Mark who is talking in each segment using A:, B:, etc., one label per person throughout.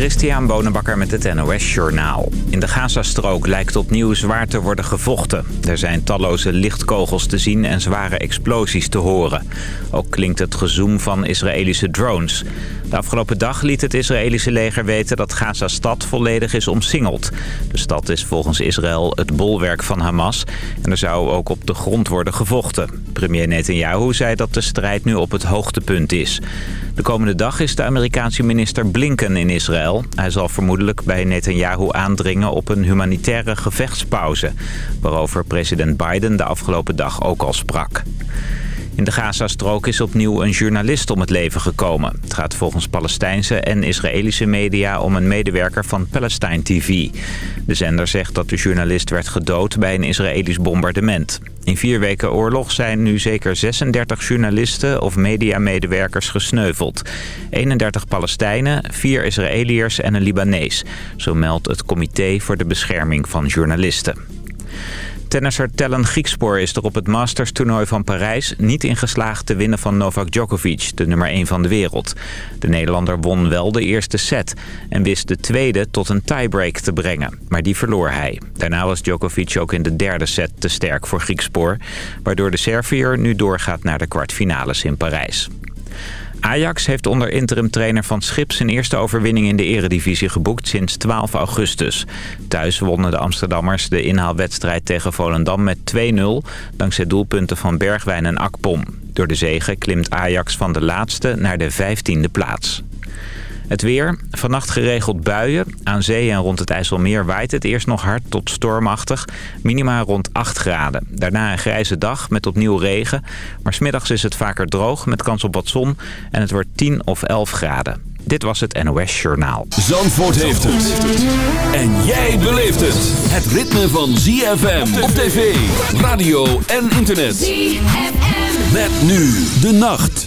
A: Christian Bonenbakker met het NOS Journaal. In de Gazastrook lijkt opnieuw zwaar te worden gevochten. Er zijn talloze lichtkogels te zien en zware explosies te horen. Ook klinkt het gezoem van Israëlische drones. De afgelopen dag liet het Israëlische leger weten dat Gaza-stad volledig is omsingeld. De stad is volgens Israël het bolwerk van Hamas en er zou ook op de grond worden gevochten. Premier Netanyahu zei dat de strijd nu op het hoogtepunt is. De komende dag is de Amerikaanse minister Blinken in Israël. Hij zal vermoedelijk bij Netanyahu aandringen op een humanitaire gevechtspauze... waarover president Biden de afgelopen dag ook al sprak. In de Gazastrook is opnieuw een journalist om het leven gekomen. Het gaat volgens Palestijnse en Israëlische media om een medewerker van Palestine TV. De zender zegt dat de journalist werd gedood bij een Israëlisch bombardement. In vier weken oorlog zijn nu zeker 36 journalisten of mediamedewerkers gesneuveld. 31 Palestijnen, 4 Israëliërs en een Libanees. Zo meldt het Comité voor de Bescherming van Journalisten. Tennisser Tellen Griekspoor is er op het Masters-toernooi van Parijs niet in geslaagd te winnen van Novak Djokovic, de nummer 1 van de wereld. De Nederlander won wel de eerste set en wist de tweede tot een tiebreak te brengen, maar die verloor hij. Daarna was Djokovic ook in de derde set te sterk voor Griekspoor, waardoor de Serviër nu doorgaat naar de kwartfinales in Parijs. Ajax heeft onder interim-trainer Van Schip zijn eerste overwinning in de eredivisie geboekt sinds 12 augustus. Thuis wonnen de Amsterdammers de inhaalwedstrijd tegen Volendam met 2-0... dankzij doelpunten van Bergwijn en Akpom. Door de zege klimt Ajax van de laatste naar de 15e plaats. Het weer. Vannacht geregeld buien. Aan zee en rond het IJsselmeer waait het eerst nog hard tot stormachtig. Minima rond 8 graden. Daarna een grijze dag met opnieuw regen. Maar smiddags is het vaker droog met kans op wat zon. En het wordt 10 of 11 graden. Dit was het NOS Journaal.
B: Zandvoort heeft het. En jij beleeft het. Het ritme van ZFM op tv, radio en internet. ZFM. Met nu de nacht.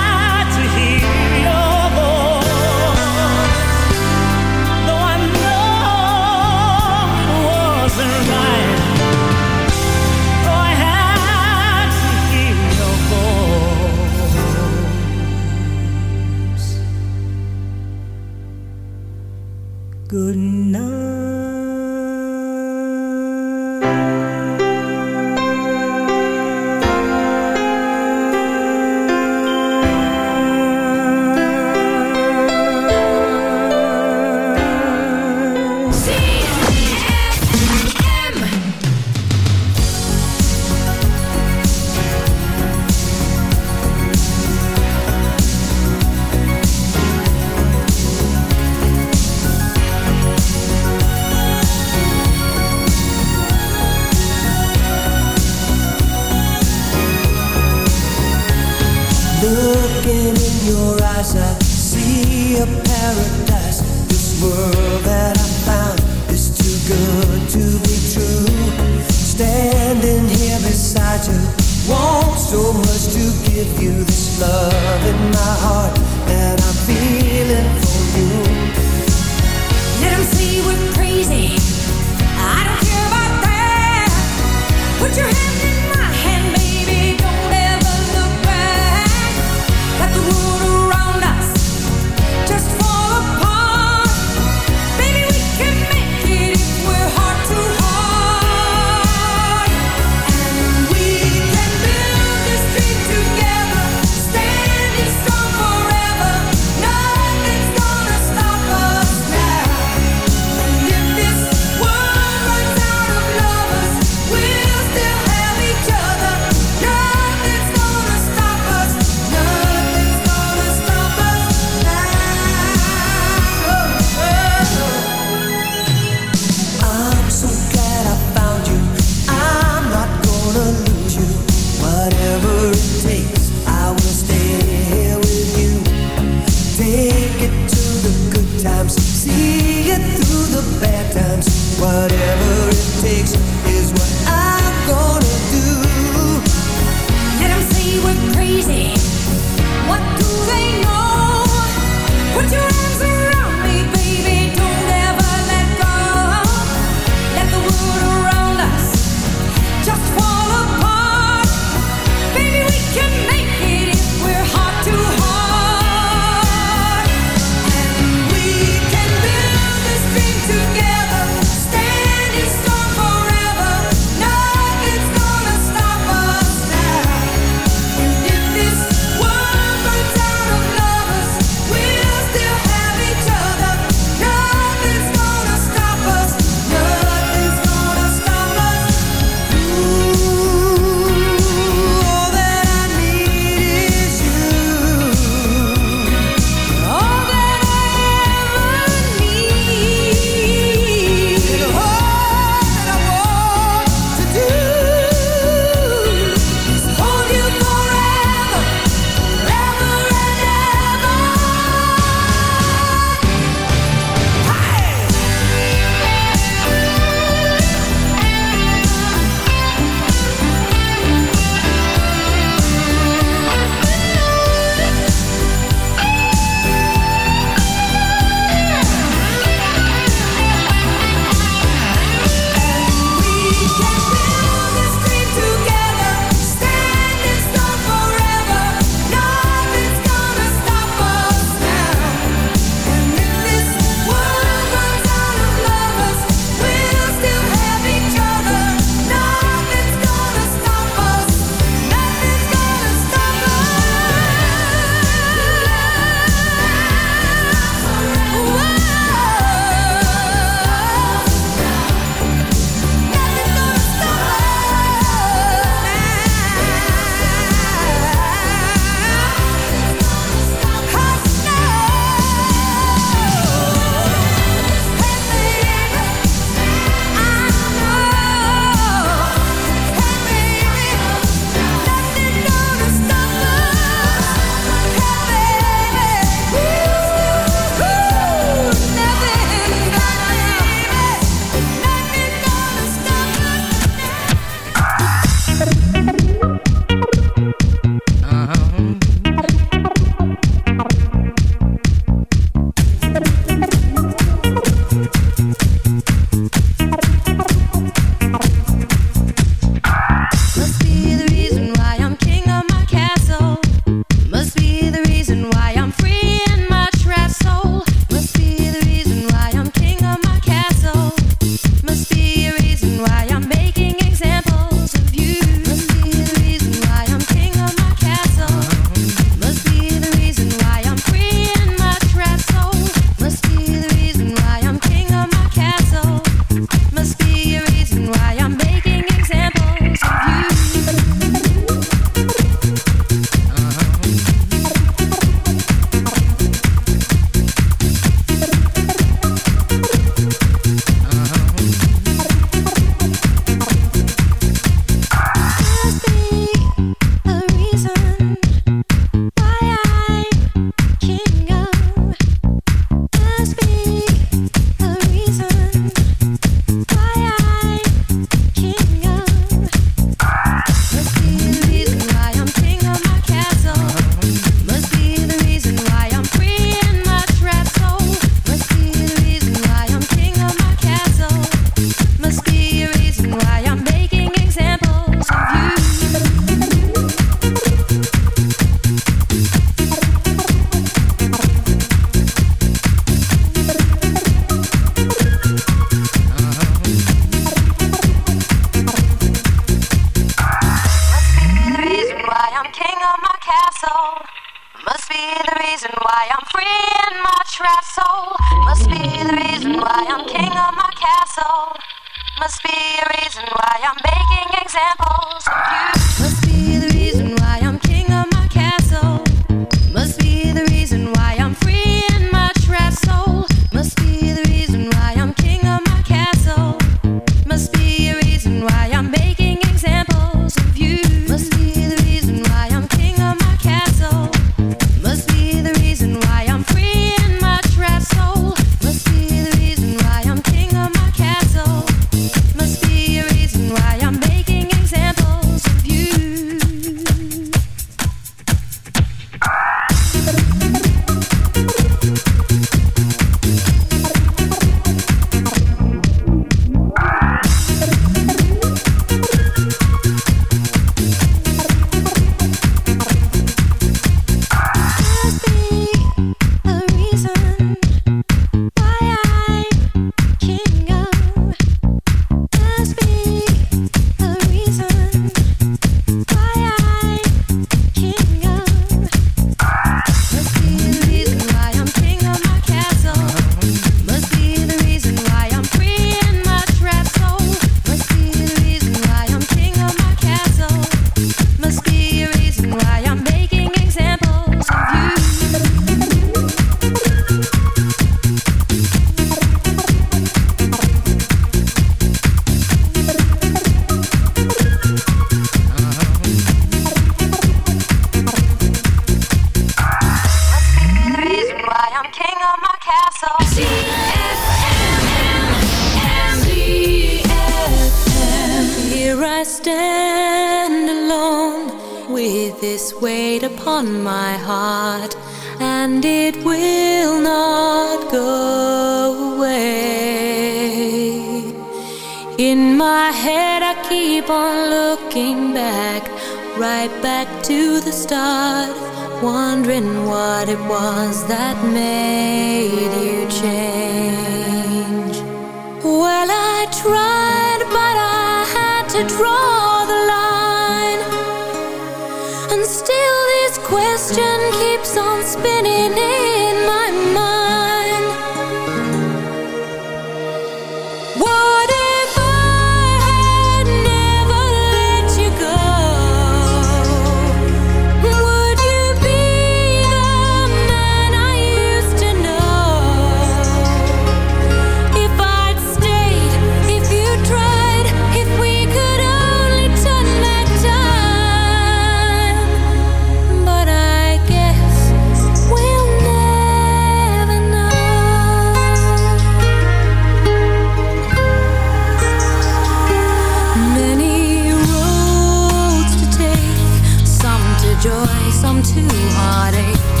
C: Joy, some to heartache.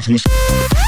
D: Rhythmus.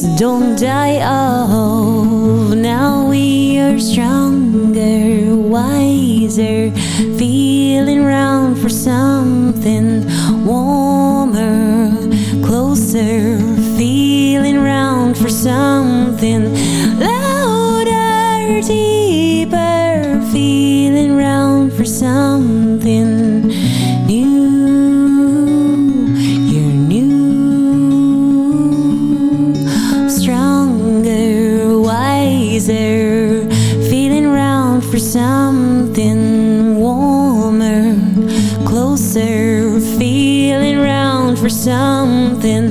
D: don't
E: die off. Now we are stronger, wiser, feeling round for something warmer, closer, feeling round for something something warmer, closer, feeling round for something